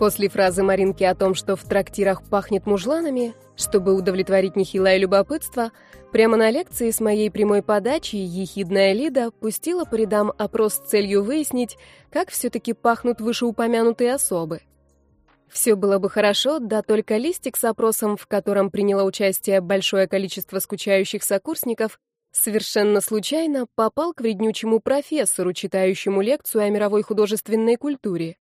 После фразы Маринки о том, что в трактирах пахнет мужланами, чтобы удовлетворить нехилое любопытство, прямо на лекции с моей прямой подачей ехидная Лида пустила по рядам опрос с целью выяснить, как все-таки пахнут вышеупомянутые особы. Все было бы хорошо, да только листик с опросом, в котором приняло участие большое количество скучающих сокурсников, совершенно случайно попал к вреднючему профессору, читающему лекцию о мировой художественной культуре.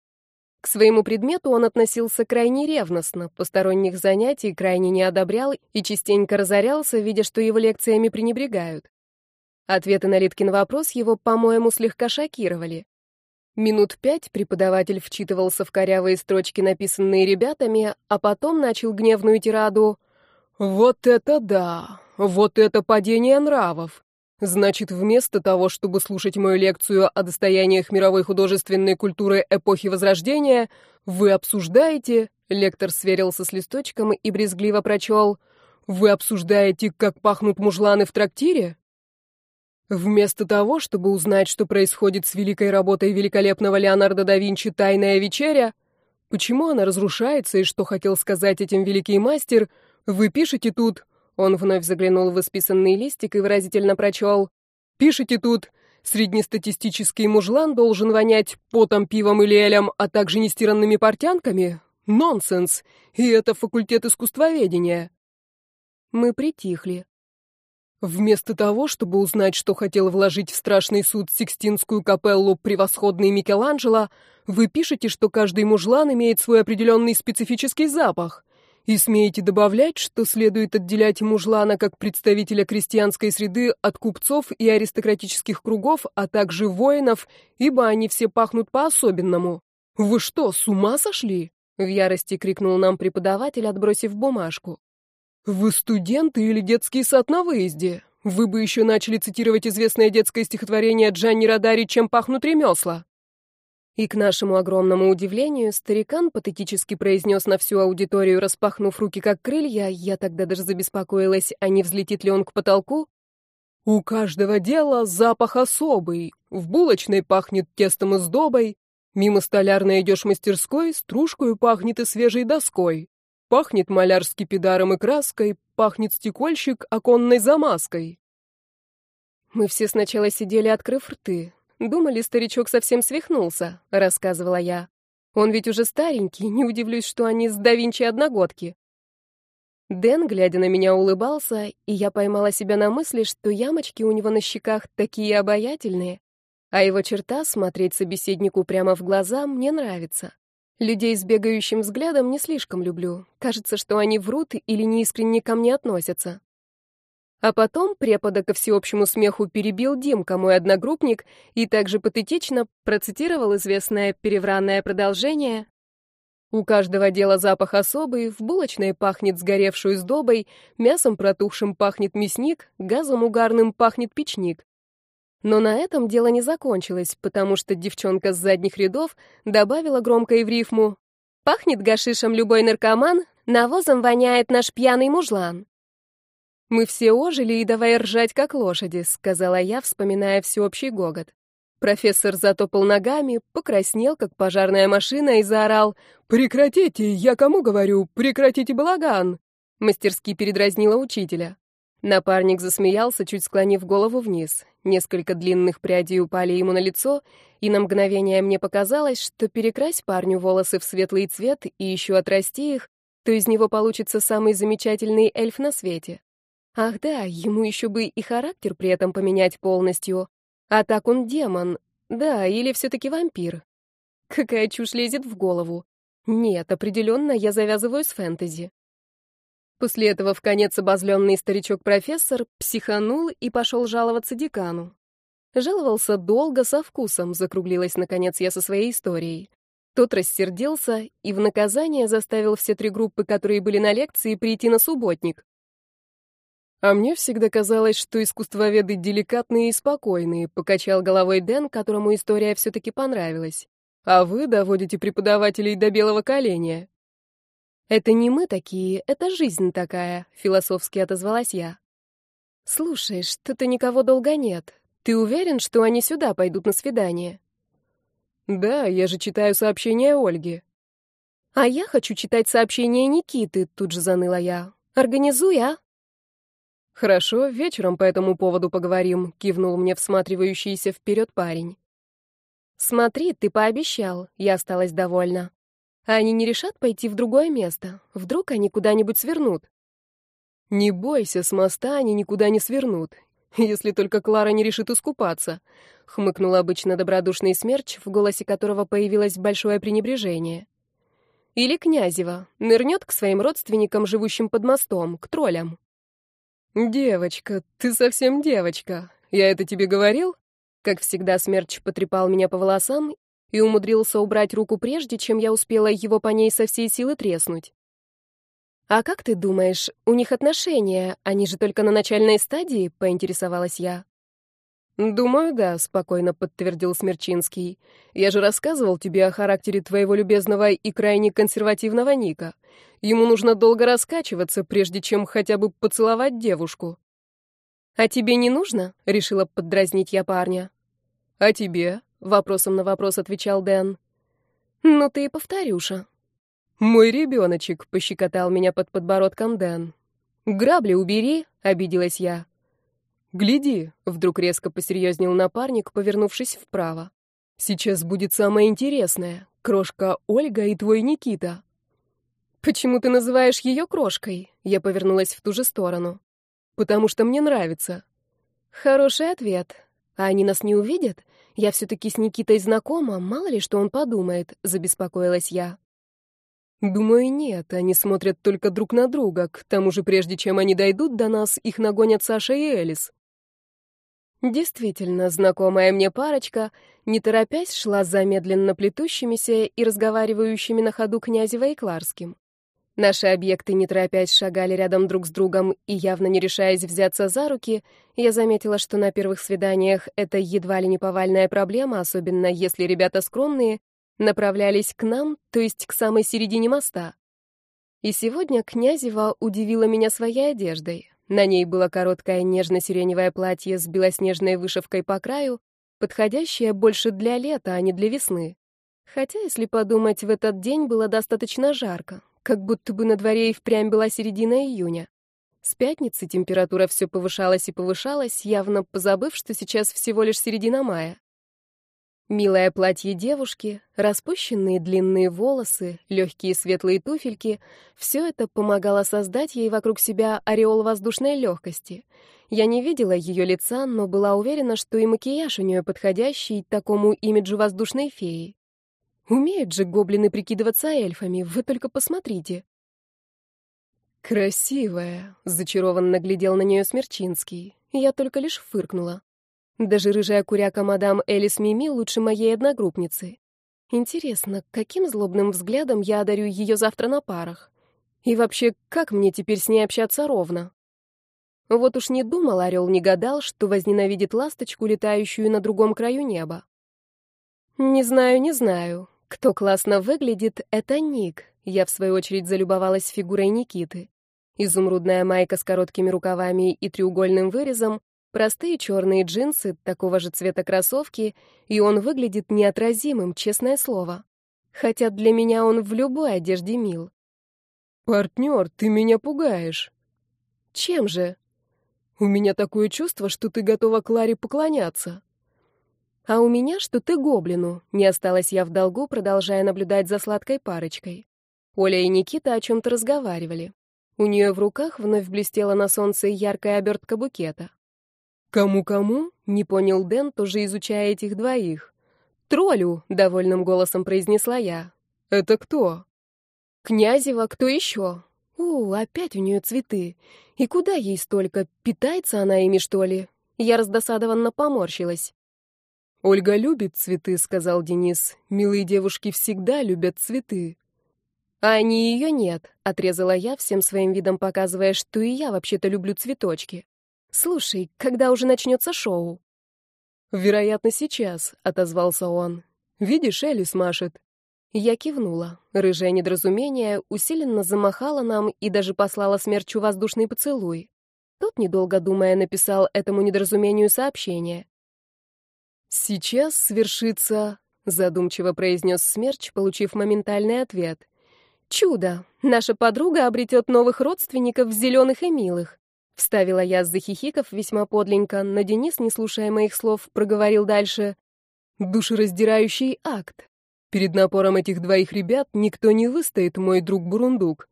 К своему предмету он относился крайне ревностно, посторонних занятий крайне не одобрял и частенько разорялся, видя, что его лекциями пренебрегают. Ответы на Литкин вопрос его, по-моему, слегка шокировали. Минут пять преподаватель вчитывался в корявые строчки, написанные ребятами, а потом начал гневную тираду. «Вот это да! Вот это падение нравов! Значит, вместо того, чтобы слушать мою лекцию о достояниях мировой художественной культуры эпохи Возрождения, вы обсуждаете...» Лектор сверился с листочком и брезгливо прочел. «Вы обсуждаете, как пахнут мужланы в трактире?» Вместо того, чтобы узнать, что происходит с великой работой великолепного Леонардо да Винчи «Тайная вечеря», почему она разрушается и что хотел сказать этим великий мастер, вы пишете тут... Он вновь заглянул в исписанный листик и выразительно прочел. «Пишите тут, среднестатистический мужлан должен вонять потом, пивом или элем, а также нестиранными портянками? Нонсенс! И это факультет искусствоведения!» Мы притихли. Вместо того, чтобы узнать, что хотел вложить в страшный суд Сикстинскую капеллу превосходный Микеланджело, вы пишете, что каждый мужлан имеет свой определенный специфический запах. И смеете добавлять, что следует отделять мужлана как представителя крестьянской среды от купцов и аристократических кругов, а также воинов, ибо они все пахнут по-особенному. Вы что, с ума сошли? В ярости крикнул нам преподаватель, отбросив бумажку. «Вы студенты или детский сад на выезде? Вы бы еще начали цитировать известное детское стихотворение Джанни Радари «Чем пахнут ремесла». И к нашему огромному удивлению, старикан патетически произнес на всю аудиторию, распахнув руки как крылья, я тогда даже забеспокоилась, а не взлетит ли он к потолку. «У каждого дела запах особый, в булочной пахнет тестом и сдобой, мимо столярной идешь мастерской, стружкою пахнет и свежей доской». Пахнет маляр скипидаром и краской, пахнет стекольщик оконной замазкой. Мы все сначала сидели, открыв рты. Думали, старичок совсем свихнулся, рассказывала я. Он ведь уже старенький, не удивлюсь, что они с да Винчи одногодки. Дэн, глядя на меня, улыбался, и я поймала себя на мысли, что ямочки у него на щеках такие обаятельные, а его черта смотреть собеседнику прямо в глаза мне нравится. Людей с бегающим взглядом не слишком люблю. Кажется, что они врут или неискренне ко мне относятся. А потом препода ко всеобщему смеху перебил Димка, мой одногруппник, и также патетично процитировал известное перевранное продолжение «У каждого дела запах особый, в булочной пахнет сгоревшую сдобой, мясом протухшим пахнет мясник, газом угарным пахнет печник. Но на этом дело не закончилось, потому что девчонка с задних рядов добавила громко и в рифму «Пахнет гашишем любой наркоман, навозом воняет наш пьяный мужлан». «Мы все ожили и давай ржать, как лошади», — сказала я, вспоминая всеобщий гогот. Профессор затопал ногами, покраснел, как пожарная машина, и заорал «Прекратите, я кому говорю, прекратите балаган!» Мастерски передразнила учителя. Напарник засмеялся, чуть склонив голову вниз. Несколько длинных прядей упали ему на лицо, и на мгновение мне показалось, что перекрась парню волосы в светлый цвет и еще отрасти их, то из него получится самый замечательный эльф на свете. Ах да, ему еще бы и характер при этом поменять полностью. А так он демон. Да, или все-таки вампир. Какая чушь лезет в голову. Нет, определенно я завязываю с фэнтези. После этого в конец обозленный старичок-профессор психанул и пошел жаловаться декану. Жаловался долго, со вкусом, закруглилась, наконец, я со своей историей. Тот рассердился и в наказание заставил все три группы, которые были на лекции, прийти на субботник. «А мне всегда казалось, что искусствоведы деликатные и спокойные», — покачал головой Дэн, которому история все-таки понравилась. «А вы доводите преподавателей до белого коленя. «Это не мы такие, это жизнь такая», — философски отозвалась я. «Слушай, что-то никого долго нет. Ты уверен, что они сюда пойдут на свидание?» «Да, я же читаю сообщения Ольги». «А я хочу читать сообщения Никиты», — тут же заныла я. «Организуй, а?» «Хорошо, вечером по этому поводу поговорим», — кивнул мне всматривающийся вперед парень. «Смотри, ты пообещал», — я осталась довольна. «А они не решат пойти в другое место? Вдруг они куда-нибудь свернут?» «Не бойся, с моста они никуда не свернут, если только Клара не решит искупаться», — хмыкнул обычно добродушный смерч, в голосе которого появилось большое пренебрежение. Или Князева. Нырнет к своим родственникам, живущим под мостом, к троллям. «Девочка, ты совсем девочка. Я это тебе говорил?» Как всегда, Смерч потрепал меня по волосам и умудрился убрать руку прежде, чем я успела его по ней со всей силы треснуть. «А как ты думаешь, у них отношения, они же только на начальной стадии?» — поинтересовалась я. «Думаю, да», — спокойно подтвердил Смерчинский. «Я же рассказывал тебе о характере твоего любезного и крайне консервативного Ника. Ему нужно долго раскачиваться, прежде чем хотя бы поцеловать девушку». «А тебе не нужно?» — решила поддразнить я парня. «А тебе?» — вопросом на вопрос отвечал Дэн. «Ну ты и повторюша». «Мой ребеночек», — пощекотал меня под подбородком Дэн. «Грабли убери», — обиделась я. «Гляди», — вдруг резко посерьезнел напарник, повернувшись вправо. «Сейчас будет самое интересное. Крошка Ольга и твой Никита». «Почему ты называешь ее крошкой?» Я повернулась в ту же сторону. «Потому что мне нравится». «Хороший ответ. А они нас не увидят? Я все-таки с Никитой знакома, мало ли что он подумает», — забеспокоилась я. «Думаю, нет. Они смотрят только друг на друга. К тому же, прежде чем они дойдут до нас, их нагонят Саша и Элис. Действительно, знакомая мне парочка, не торопясь, шла за медленно плетущимися и разговаривающими на ходу Князева и Кларским. Наши объекты, не торопясь, шагали рядом друг с другом и, явно не решаясь взяться за руки, я заметила, что на первых свиданиях это едва ли не повальная проблема, особенно если ребята скромные, направлялись к нам, то есть к самой середине моста. И сегодня Князева удивила меня своей одеждой. На ней было короткое нежно-сиреневое платье с белоснежной вышивкой по краю, подходящее больше для лета, а не для весны. Хотя, если подумать, в этот день было достаточно жарко, как будто бы на дворе и впрямь была середина июня. С пятницы температура все повышалась и повышалась, явно позабыв, что сейчас всего лишь середина мая. Милое платье девушки, распущенные длинные волосы, легкие светлые туфельки — все это помогало создать ей вокруг себя ореол воздушной легкости. Я не видела ее лица, но была уверена, что и макияж у нее подходящий такому имиджу воздушной феи. Умеют же гоблины прикидываться эльфами, вы только посмотрите. «Красивая», — зачарованно глядел на нее Смерчинский. Я только лишь фыркнула. Даже рыжая куряка мадам Элис Мими лучше моей одногруппницы. Интересно, каким злобным взглядом я одарю ее завтра на парах? И вообще, как мне теперь с ней общаться ровно? Вот уж не думал орел, не гадал, что возненавидит ласточку, летающую на другом краю неба. Не знаю, не знаю. Кто классно выглядит, это Ник. Я, в свою очередь, залюбовалась фигурой Никиты. Изумрудная майка с короткими рукавами и треугольным вырезом, Простые черные джинсы, такого же цвета кроссовки, и он выглядит неотразимым, честное слово. Хотя для меня он в любой одежде мил. «Партнер, ты меня пугаешь». «Чем же?» «У меня такое чувство, что ты готова Кларе поклоняться». «А у меня, что ты гоблину», — не осталась я в долгу, продолжая наблюдать за сладкой парочкой. Оля и Никита о чем-то разговаривали. У нее в руках вновь блестела на солнце яркая обертка букета. «Кому-кому?» — не понял Дэн, тоже изучая этих двоих. «Троллю!» — довольным голосом произнесла я. «Это кто?» «Князева, кто еще?» «У, опять у нее цветы. И куда ей столько? Питается она ими, что ли?» Я раздосадованно поморщилась. «Ольга любит цветы», — сказал Денис. «Милые девушки всегда любят цветы». «А они ее нет», — отрезала я, всем своим видом показывая, что и я вообще-то люблю цветочки. «Слушай, когда уже начнется шоу?» «Вероятно, сейчас», — отозвался он. «Видишь, Элис машет». Я кивнула. Рыжее недоразумение усиленно замахала нам и даже послала смерчу воздушный поцелуй. Тот, недолго думая, написал этому недоразумению сообщение. «Сейчас свершится», — задумчиво произнес смерч, получив моментальный ответ. Чудо! Наша подруга обретет новых родственников зеленых и милых. Вставила я захихиков весьма подленько, но Денис, не слушая моих слов, проговорил дальше. Душераздирающий акт. Перед напором этих двоих ребят никто не выстоит, мой друг Бурундук.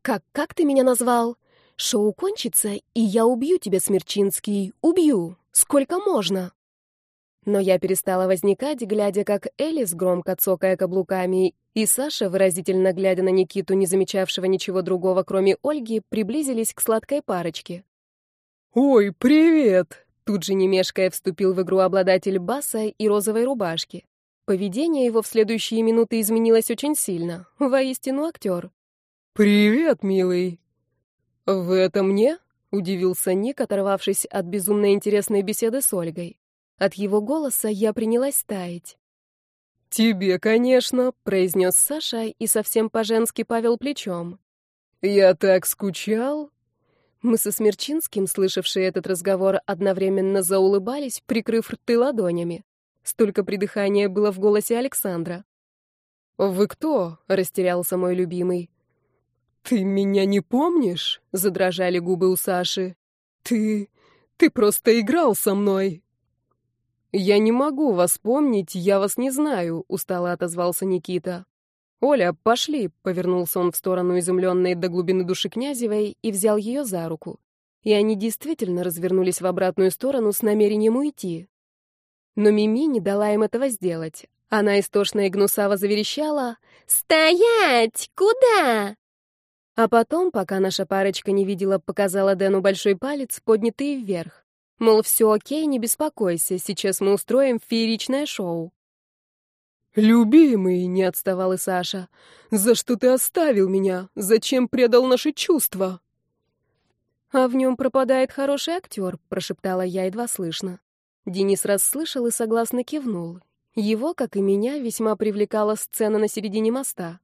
Как, как ты меня назвал? Шоу кончится, и я убью тебя, Смерчинский, убью. Сколько можно? Но я перестала возникать, глядя, как Элис, громко цокая каблуками, и Саша, выразительно глядя на Никиту, не замечавшего ничего другого, кроме Ольги, приблизились к сладкой парочке. «Ой, привет!» Тут же, не мешкая, вступил в игру обладатель баса и розовой рубашки. Поведение его в следующие минуты изменилось очень сильно. Воистину актер. «Привет, милый!» «В это мне?» — удивился Ник, оторвавшись от безумно интересной беседы с Ольгой. От его голоса я принялась таять. «Тебе, конечно», — произнес Саша и совсем по-женски павел плечом. «Я так скучал». Мы со Смерчинским, слышавшие этот разговор, одновременно заулыбались, прикрыв рты ладонями. Столько придыхания было в голосе Александра. «Вы кто?» — растерялся мой любимый. «Ты меня не помнишь?» — задрожали губы у Саши. «Ты... ты просто играл со мной!» «Я не могу вас помнить, я вас не знаю», — устало отозвался Никита. «Оля, пошли», — повернулся он в сторону изумленной до глубины души Князевой и взял ее за руку. И они действительно развернулись в обратную сторону с намерением уйти. Но Мими не дала им этого сделать. Она истошно и гнусаво заверещала «Стоять! Куда?» А потом, пока наша парочка не видела, показала Дэну большой палец, поднятый вверх. Мол, все окей, не беспокойся, сейчас мы устроим фееричное шоу. «Любимый», — не отставал и Саша, — «за что ты оставил меня? Зачем предал наши чувства?» «А в нем пропадает хороший актер», — прошептала я едва слышно. Денис расслышал и согласно кивнул. Его, как и меня, весьма привлекала сцена на середине моста.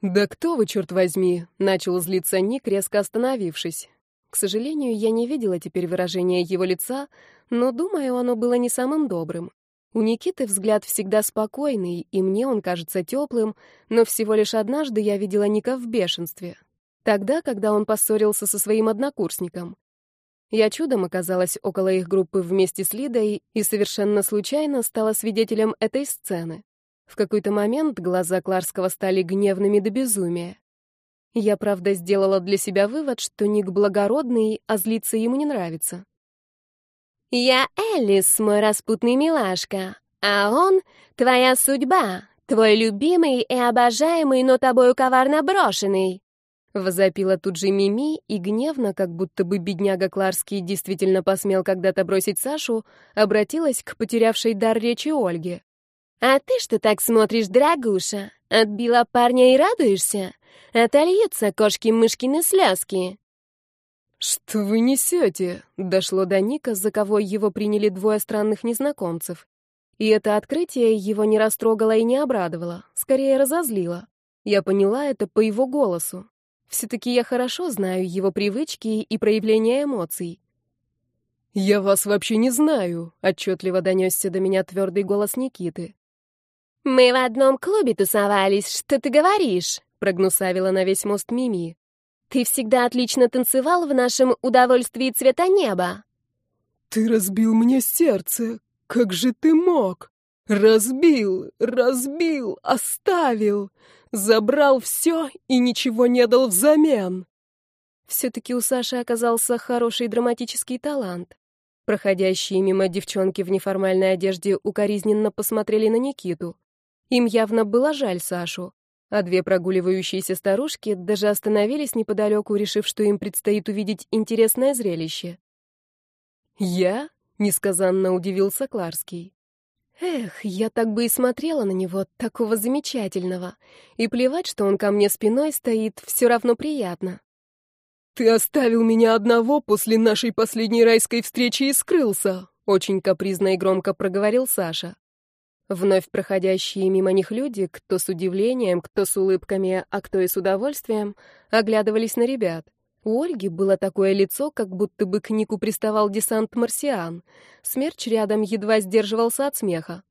«Да кто вы, черт возьми?» — начал злиться Ник, резко остановившись. К сожалению, я не видела теперь выражения его лица, но, думаю, оно было не самым добрым. У Никиты взгляд всегда спокойный, и мне он кажется теплым, но всего лишь однажды я видела Ника в бешенстве. Тогда, когда он поссорился со своим однокурсником. Я чудом оказалась около их группы вместе с Лидой и совершенно случайно стала свидетелем этой сцены. В какой-то момент глаза Кларского стали гневными до безумия. Я, правда, сделала для себя вывод, что Ник благородный, а злиться ему не нравится. «Я Элис, мой распутный милашка, а он — твоя судьба, твой любимый и обожаемый, но тобою коварно брошенный». Возопила тут же Мими и гневно, как будто бы бедняга Кларский действительно посмел когда-то бросить Сашу, обратилась к потерявшей дар речи Ольге. «А ты что так смотришь, дорогуша? Отбила парня и радуешься? Отольются кошки-мышкины слезки. «Что вы несете?» — дошло до Ника, за кого его приняли двое странных незнакомцев. И это открытие его не растрогало и не обрадовало, скорее разозлило. Я поняла это по его голосу. Все-таки я хорошо знаю его привычки и проявления эмоций. «Я вас вообще не знаю», — отчетливо донесся до меня твердый голос Никиты. «Мы в одном клубе тусовались, что ты говоришь?» прогнусавила на весь мост Мими. «Ты всегда отлично танцевал в нашем удовольствии цвета неба». «Ты разбил мне сердце. Как же ты мог? Разбил, разбил, оставил. Забрал все и ничего не дал взамен». Все-таки у Саши оказался хороший драматический талант. Проходящие мимо девчонки в неформальной одежде укоризненно посмотрели на Никиту. Им явно было жаль Сашу а две прогуливающиеся старушки даже остановились неподалеку, решив, что им предстоит увидеть интересное зрелище. «Я?» — несказанно удивился Кларский. «Эх, я так бы и смотрела на него, такого замечательного. И плевать, что он ко мне спиной стоит, все равно приятно». «Ты оставил меня одного после нашей последней райской встречи и скрылся», — очень капризно и громко проговорил Саша. Вновь проходящие мимо них люди, кто с удивлением, кто с улыбками, а кто и с удовольствием, оглядывались на ребят. У Ольги было такое лицо, как будто бы к Нику приставал десант марсиан. Смерч рядом едва сдерживался от смеха.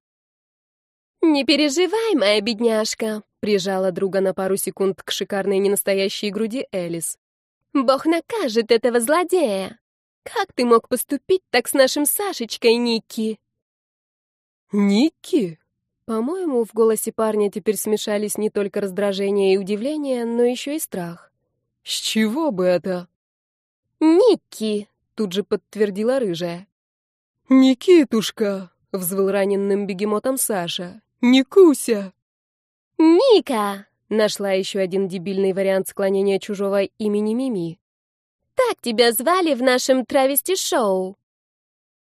«Не переживай, моя бедняжка», — Прижала друга на пару секунд к шикарной ненастоящей груди Элис. «Бог накажет этого злодея! Как ты мог поступить так с нашим Сашечкой, Ники?» «Ники?» По-моему, в голосе парня теперь смешались не только раздражение и удивление, но еще и страх. «С чего бы это?» «Ники!» — тут же подтвердила рыжая. «Никитушка!» — взвыл раненным бегемотом Саша. «Никуся!» «Ника!» — нашла еще один дебильный вариант склонения чужого имени Мими. «Так тебя звали в нашем травести-шоу!»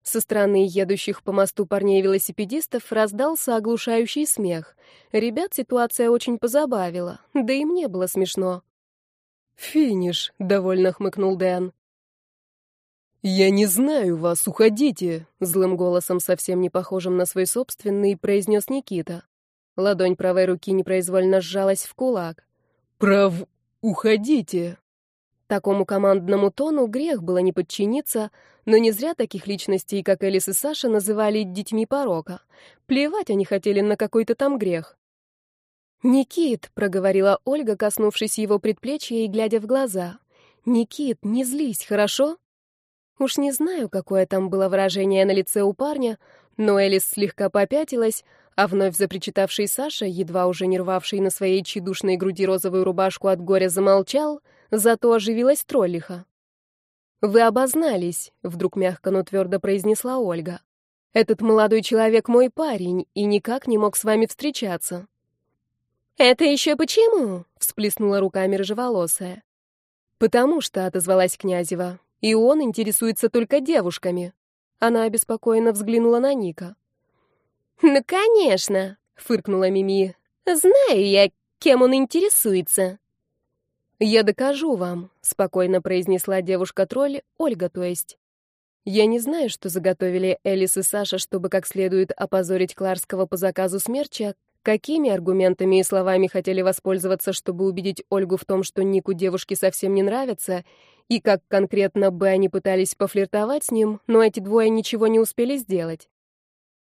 Со стороны едущих по мосту парней-велосипедистов раздался оглушающий смех. Ребят ситуация очень позабавила, да и мне было смешно. «Финиш», — довольно хмыкнул Дэн. «Я не знаю вас, уходите», — злым голосом, совсем не похожим на свой собственный, произнес Никита. Ладонь правой руки непроизвольно сжалась в кулак. «Прав... уходите!» Такому командному тону грех было не подчиниться, но не зря таких личностей, как Элис и Саша, называли детьми порока. Плевать они хотели на какой-то там грех. «Никит», — проговорила Ольга, коснувшись его предплечья и глядя в глаза. «Никит, не злись, хорошо?» Уж не знаю, какое там было выражение на лице у парня, но Элис слегка попятилась, а вновь запричитавший Саша, едва уже не рвавший на своей чедушной груди розовую рубашку от горя, замолчал, зато оживилась троллиха. «Вы обознались», — вдруг мягко, но твердо произнесла Ольга. «Этот молодой человек мой парень и никак не мог с вами встречаться». «Это еще почему?» — всплеснула руками рыжеволосая. «Потому что», — отозвалась Князева, — «и он интересуется только девушками». Она обеспокоенно взглянула на Ника. «Ну, конечно», — фыркнула Мими. «Знаю я, кем он интересуется». «Я докажу вам», — спокойно произнесла девушка-тролль, Ольга, то есть. Я не знаю, что заготовили Элис и Саша, чтобы как следует опозорить Кларского по заказу смерча, какими аргументами и словами хотели воспользоваться, чтобы убедить Ольгу в том, что Нику девушки совсем не нравится, и как конкретно бы они пытались пофлиртовать с ним, но эти двое ничего не успели сделать.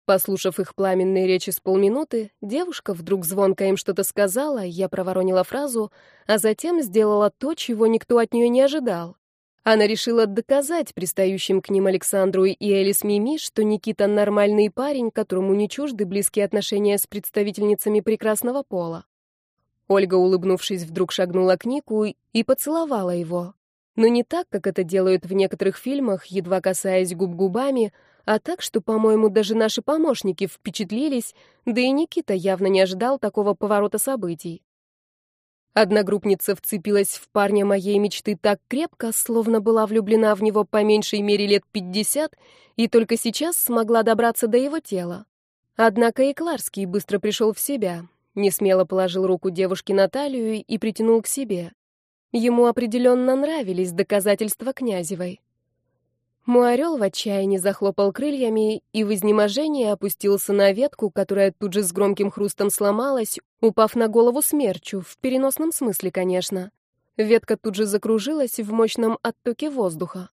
Послушав их пламенные речи с полминуты, девушка вдруг звонко им что-то сказала, я проворонила фразу, а затем сделала то, чего никто от нее не ожидал. Она решила доказать пристающим к ним Александру и Элис Мими, что Никита нормальный парень, которому не чужды близкие отношения с представительницами прекрасного пола. Ольга, улыбнувшись, вдруг шагнула к Нику и поцеловала его. Но не так, как это делают в некоторых фильмах, едва касаясь губ губами, а так, что, по-моему, даже наши помощники впечатлились, да и Никита явно не ожидал такого поворота событий. Одногруппница вцепилась в парня моей мечты так крепко, словно была влюблена в него по меньшей мере лет пятьдесят, и только сейчас смогла добраться до его тела. Однако и Кларский быстро пришел в себя, несмело положил руку девушке на талию и притянул к себе. Ему определенно нравились доказательства Князевой. Мой орел в отчаянии захлопал крыльями и в изнеможении опустился на ветку, которая тут же с громким хрустом сломалась, упав на голову смерчу, в переносном смысле, конечно. Ветка тут же закружилась в мощном оттоке воздуха.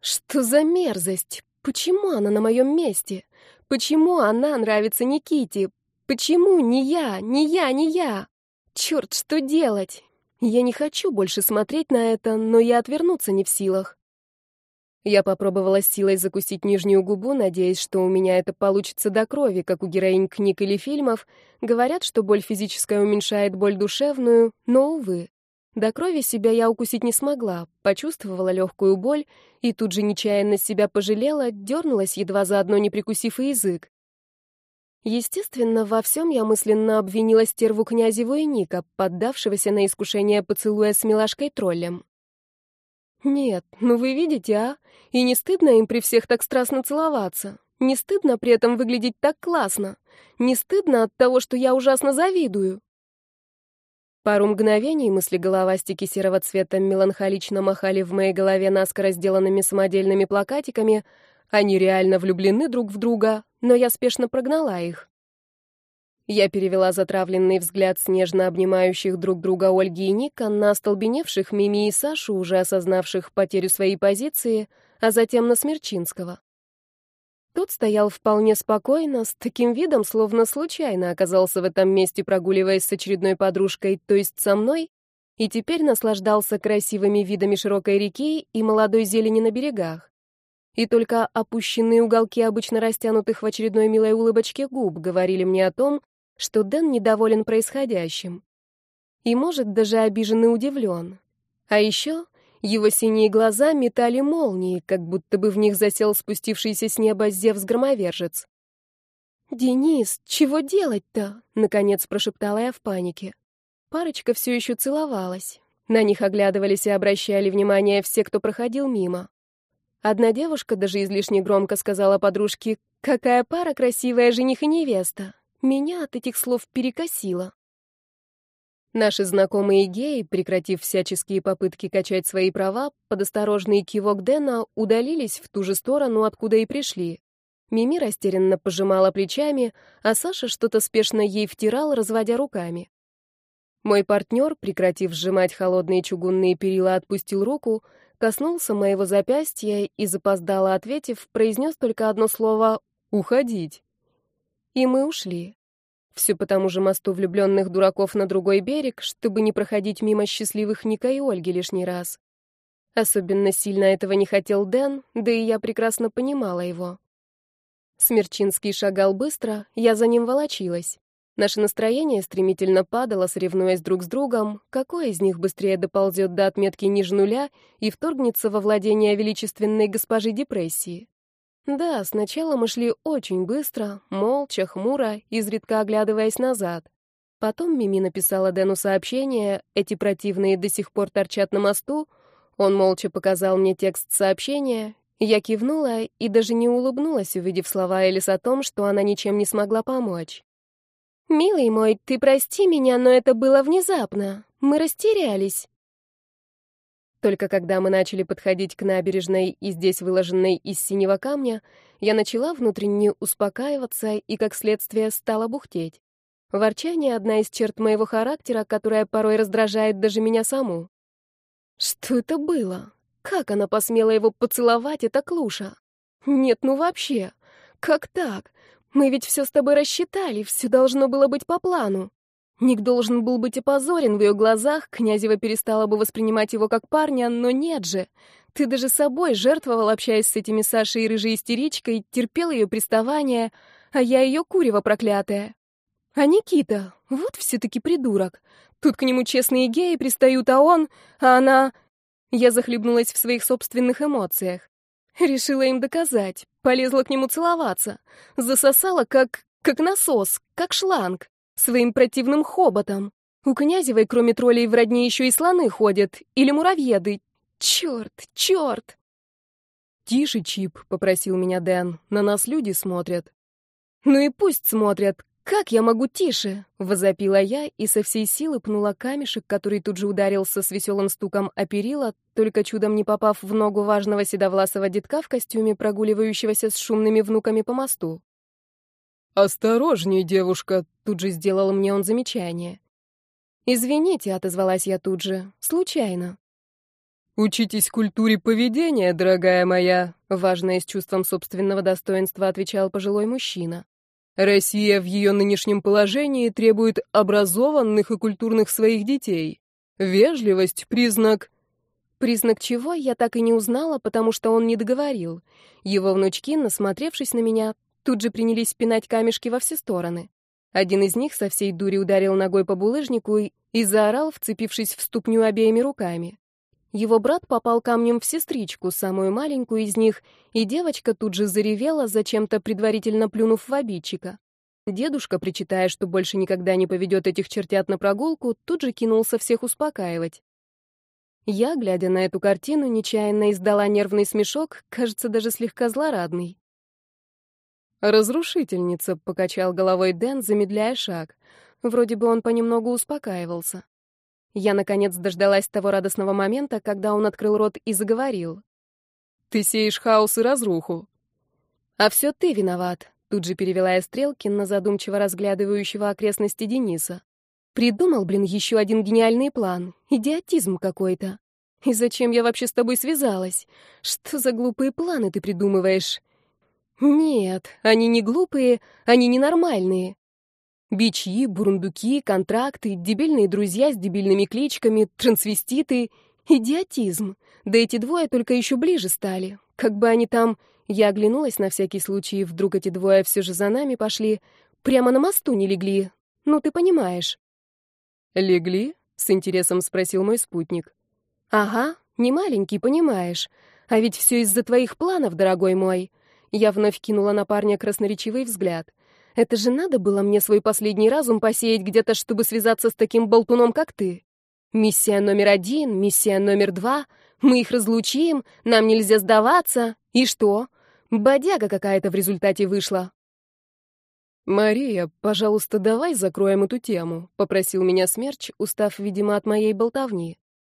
Что за мерзость? Почему она на моем месте? Почему она нравится Никите? Почему не я, не я, не я? Черт, что делать? Я не хочу больше смотреть на это, но я отвернуться не в силах. Я попробовала силой закусить нижнюю губу, надеясь, что у меня это получится до крови, как у героинь книг или фильмов. Говорят, что боль физическая уменьшает боль душевную, но, увы. До крови себя я укусить не смогла, почувствовала легкую боль и тут же нечаянно себя пожалела, дернулась, едва заодно не прикусив и язык. Естественно, во всем я мысленно обвинила стерву князеву и Ника, поддавшегося на искушение поцелуя с милашкой-троллем. Нет, ну вы видите, а? И не стыдно им при всех так страстно целоваться? Не стыдно при этом выглядеть так классно? Не стыдно от того, что я ужасно завидую? Пару мгновений мысли головастики серого цвета меланхолично махали в моей голове наскоро сделанными самодельными плакатиками. Они реально влюблены друг в друга, но я спешно прогнала их. Я перевела затравленный взгляд с нежно обнимающих друг друга Ольги и Ника на остолбеневших Мими и Сашу, уже осознавших потерю своей позиции, а затем на Смерчинского. Тот стоял вполне спокойно, с таким видом, словно случайно оказался в этом месте, прогуливаясь с очередной подружкой, то есть со мной, и теперь наслаждался красивыми видами широкой реки и молодой зелени на берегах. И только опущенные уголки обычно растянутых в очередной милой улыбочке губ говорили мне о том, что Дэн недоволен происходящим. И, может, даже обижен и удивлен. А еще его синие глаза метали молнии, как будто бы в них засел спустившийся с неба Зевс-громовержец. «Денис, чего делать-то?» — наконец прошептала я в панике. Парочка все еще целовалась. На них оглядывались и обращали внимание все, кто проходил мимо. Одна девушка даже излишне громко сказала подружке, «Какая пара красивая жених и невеста!» Меня от этих слов перекосило. Наши знакомые геи, прекратив всяческие попытки качать свои права, под осторожный кивок Дэна удалились в ту же сторону, откуда и пришли. Мими растерянно пожимала плечами, а Саша что-то спешно ей втирал, разводя руками. Мой партнер, прекратив сжимать холодные чугунные перила, отпустил руку, коснулся моего запястья и, запоздало ответив, произнес только одно слово «уходить». И мы ушли. Все по тому же мосту влюбленных дураков на другой берег, чтобы не проходить мимо счастливых Ника и Ольги лишний раз. Особенно сильно этого не хотел Дэн, да и я прекрасно понимала его. Смерчинский шагал быстро, я за ним волочилась. Наше настроение стремительно падало, соревнуясь друг с другом, какой из них быстрее доползет до отметки ниже нуля и вторгнется во владение величественной госпожи депрессии. Да, сначала мы шли очень быстро, молча, хмуро, изредка оглядываясь назад. Потом Мими написала Дэну сообщение, эти противные до сих пор торчат на мосту. Он молча показал мне текст сообщения. Я кивнула и даже не улыбнулась, увидев слова Элис о том, что она ничем не смогла помочь. «Милый мой, ты прости меня, но это было внезапно. Мы растерялись». Только когда мы начали подходить к набережной и здесь выложенной из синего камня, я начала внутренне успокаиваться и, как следствие, стала бухтеть. Ворчание — одна из черт моего характера, которая порой раздражает даже меня саму. Что это было? Как она посмела его поцеловать, эта клуша? Нет, ну вообще. Как так? Мы ведь все с тобой рассчитали, все должно было быть по плану. Ник должен был быть опозорен в ее глазах, Князева перестала бы воспринимать его как парня, но нет же. Ты даже собой жертвовал, общаясь с этими Сашей и рыжей истеричкой, терпел ее приставания, а я ее курева проклятая. А Никита, вот все-таки придурок. Тут к нему честные геи пристают, а он, а она... Я захлебнулась в своих собственных эмоциях. Решила им доказать. Полезла к нему целоваться. Засосала, как... как насос, как шланг. Своим противным хоботом. У Князевой, кроме троллей, в родне еще и слоны ходят. Или муравьеды. Черт, черт! «Тише, Чип», — попросил меня Дэн. «На нас люди смотрят». «Ну и пусть смотрят. «Как я могу тише?» — возопила я и со всей силы пнула камешек, который тут же ударился с веселым стуком о перила, только чудом не попав в ногу важного седовласого детка в костюме, прогуливающегося с шумными внуками по мосту. «Осторожней, девушка!» — тут же сделал мне он замечание. «Извините», — отозвалась я тут же, — «случайно». «Учитесь культуре поведения, дорогая моя», — важно и с чувством собственного достоинства отвечал пожилой мужчина. Россия в ее нынешнем положении требует образованных и культурных своих детей. Вежливость — признак... Признак чего, я так и не узнала, потому что он не договорил. Его внучки, насмотревшись на меня, тут же принялись пинать камешки во все стороны. Один из них со всей дури ударил ногой по булыжнику и, и заорал, вцепившись в ступню обеими руками. Его брат попал камнем в сестричку, самую маленькую из них, и девочка тут же заревела, зачем-то предварительно плюнув в обидчика. Дедушка, причитая, что больше никогда не поведет этих чертят на прогулку, тут же кинулся всех успокаивать. Я, глядя на эту картину, нечаянно издала нервный смешок, кажется, даже слегка злорадный. «Разрушительница», — покачал головой Дэн, замедляя шаг. Вроде бы он понемногу успокаивался. Я, наконец, дождалась того радостного момента, когда он открыл рот и заговорил. «Ты сеешь хаос и разруху». «А все ты виноват», — тут же перевела я стрелки на задумчиво разглядывающего окрестности Дениса. «Придумал, блин, еще один гениальный план. Идиотизм какой-то. И зачем я вообще с тобой связалась? Что за глупые планы ты придумываешь? Нет, они не глупые, они ненормальные. Бичи, бурундуки, контракты, дебильные друзья с дебильными кличками, трансвеститы. Идиотизм. Да эти двое только еще ближе стали. Как бы они там... Я оглянулась на всякий случай, вдруг эти двое все же за нами пошли. Прямо на мосту не легли. Ну, ты понимаешь. «Легли?» — с интересом спросил мой спутник. «Ага, не маленький, понимаешь. А ведь все из-за твоих планов, дорогой мой». Я вновь кинула на парня красноречивый взгляд. Это же надо было мне свой последний разум посеять где-то, чтобы связаться с таким болтуном, как ты. Миссия номер один, миссия номер два. Мы их разлучим, нам нельзя сдаваться. И что? Бодяга какая-то в результате вышла. «Мария, пожалуйста, давай закроем эту тему», — попросил меня Смерч, устав, видимо, от моей болтовни.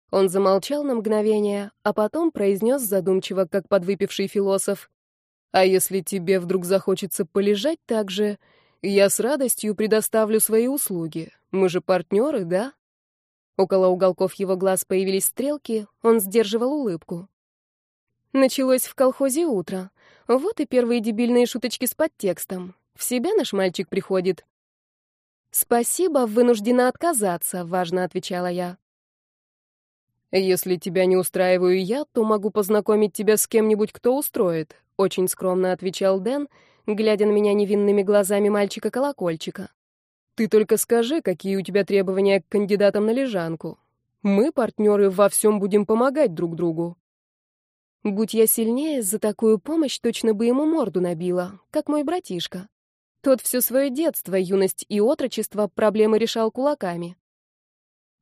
Он замолчал на мгновение, а потом произнес задумчиво, как подвыпивший философ. А если тебе вдруг захочется полежать так же, я с радостью предоставлю свои услуги. Мы же партнеры, да? Около уголков его глаз появились стрелки, он сдерживал улыбку. Началось в колхозе утро. Вот и первые дебильные шуточки с подтекстом. В себя наш мальчик приходит. «Спасибо, вынуждена отказаться», — важно отвечала я. «Если тебя не устраиваю я, то могу познакомить тебя с кем-нибудь, кто устроит», — очень скромно отвечал Дэн, глядя на меня невинными глазами мальчика-колокольчика. «Ты только скажи, какие у тебя требования к кандидатам на лежанку. Мы, партнеры, во всем будем помогать друг другу». Будь я сильнее, за такую помощь точно бы ему морду набила, как мой братишка. Тот все свое детство, юность и отрочество проблемы решал кулаками.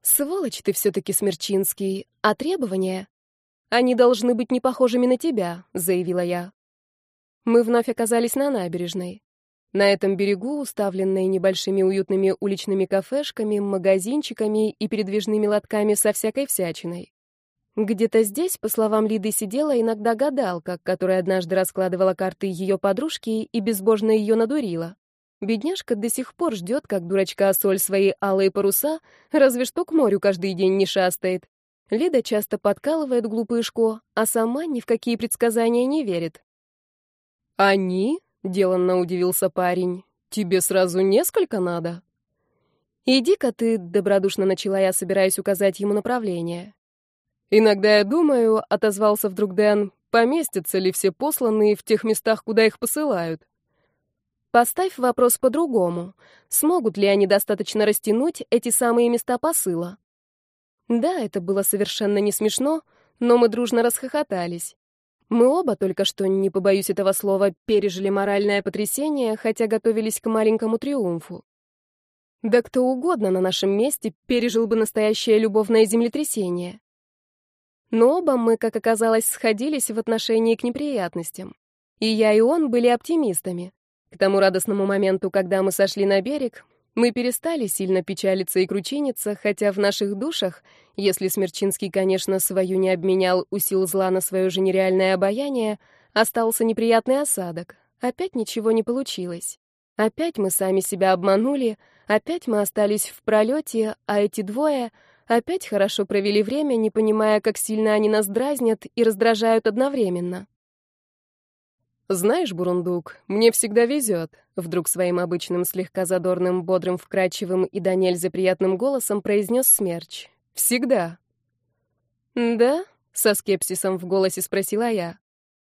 Сволочь ты все-таки, Смерчинский, а требования? Они должны быть не похожими на тебя, заявила я. Мы вновь оказались на набережной. На этом берегу, уставленной небольшими уютными уличными кафешками, магазинчиками и передвижными лотками со всякой всячиной. Где-то здесь, по словам Лиды, сидела иногда гадалка, которая однажды раскладывала карты ее подружки и безбожно ее надурила. Бедняжка до сих пор ждет, как дурачка соль свои алые паруса, разве что к морю каждый день не шастает. Лида часто подкалывает глупышку, а сама ни в какие предсказания не верит. «Они?» — деланно удивился парень. «Тебе сразу несколько надо?» «Иди-ка ты», — добродушно начала я, собираясь указать ему направление. «Иногда я думаю», — отозвался вдруг Дэн, «поместятся ли все посланные в тех местах, куда их посылают?» Поставь вопрос по-другому. Смогут ли они достаточно растянуть эти самые места посыла? Да, это было совершенно не смешно, но мы дружно расхохотались. Мы оба только что, не побоюсь этого слова, пережили моральное потрясение, хотя готовились к маленькому триумфу. Да кто угодно на нашем месте пережил бы настоящее любовное землетрясение. Но оба мы, как оказалось, сходились в отношении к неприятностям. И я, и он были оптимистами. К тому радостному моменту, когда мы сошли на берег, мы перестали сильно печалиться и кручиниться, хотя в наших душах, если Смерчинский, конечно, свою не обменял у сил зла на свое же нереальное обаяние, остался неприятный осадок. Опять ничего не получилось. Опять мы сами себя обманули, опять мы остались в пролете, а эти двое опять хорошо провели время, не понимая, как сильно они нас дразнят и раздражают одновременно. «Знаешь, Бурундук, мне всегда везет», — вдруг своим обычным слегка задорным, бодрым, вкрадчивым и до нельзя приятным голосом произнес Смерч. «Всегда». «Да?» — со скепсисом в голосе спросила я.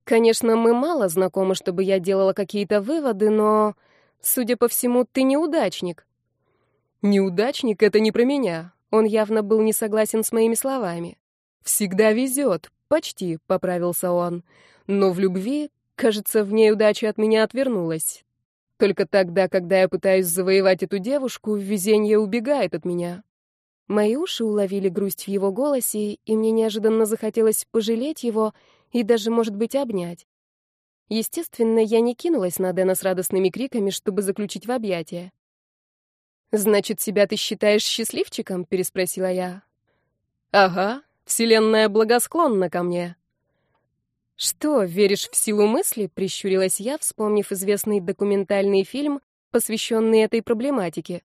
«Конечно, мы мало знакомы, чтобы я делала какие-то выводы, но, судя по всему, ты неудачник». «Неудачник — это не про меня». Он явно был не согласен с моими словами. «Всегда везет, почти», — поправился он. «Но в любви Кажется, в ней удача от меня отвернулась. Только тогда, когда я пытаюсь завоевать эту девушку, везение убегает от меня. Мои уши уловили грусть в его голосе, и мне неожиданно захотелось пожалеть его и даже, может быть, обнять. Естественно, я не кинулась на Дэна с радостными криками, чтобы заключить в объятия. «Значит, себя ты считаешь счастливчиком?» — переспросила я. «Ага, вселенная благосклонна ко мне», «Что, веришь в силу мысли?» — прищурилась я, вспомнив известный документальный фильм, посвященный этой проблематике.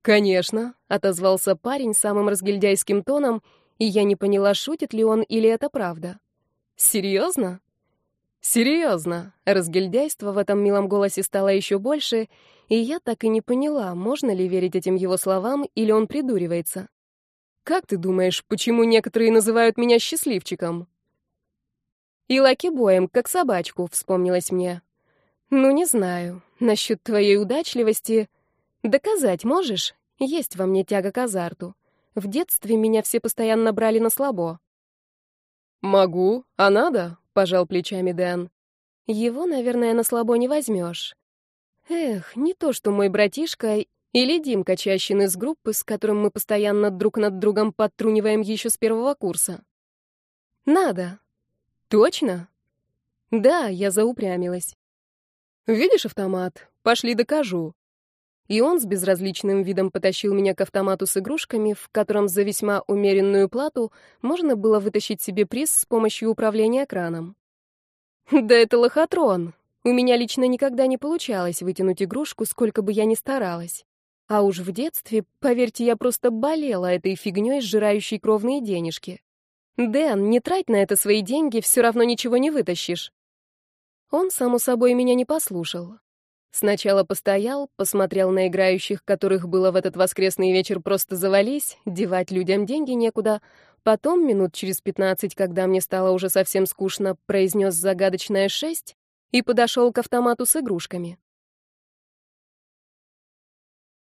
«Конечно», — отозвался парень самым разгильдяйским тоном, и я не поняла, шутит ли он или это правда. «Серьезно?» Серьезно. Разгильдяйство в этом милом голосе стало еще больше, и я так и не поняла, можно ли верить этим его словам или он придуривается. Как ты думаешь, почему некоторые называют меня счастливчиком? И лакибоем, как собачку, вспомнилось мне. Ну, не знаю. Насчет твоей удачливости... Доказать можешь? Есть во мне тяга к азарту. В детстве меня все постоянно брали на слабо. «Могу, а надо?» — пожал плечами Дэн. «Его, наверное, на слабо не возьмешь. Эх, не то что мой братишка или Димка Чащин из группы, с которым мы постоянно друг над другом подтруниваем еще с первого курса. Надо. Точно? Да, я заупрямилась. Видишь автомат? Пошли докажу. И он с безразличным видом потащил меня к автомату с игрушками, в котором за весьма умеренную плату можно было вытащить себе приз с помощью управления краном. Да это лохотрон. У меня лично никогда не получалось вытянуть игрушку, сколько бы я ни старалась. А уж в детстве, поверьте, я просто болела этой фигней, сжирающей кровные денежки. Дэн, не трать на это свои деньги, все равно ничего не вытащишь. Он, само собой, меня не послушал. Сначала постоял, посмотрел на играющих, которых было в этот воскресный вечер просто завались, девать людям деньги некуда. Потом, минут через пятнадцать, когда мне стало уже совсем скучно, произнес загадочное «шесть» и подошел к автомату с игрушками.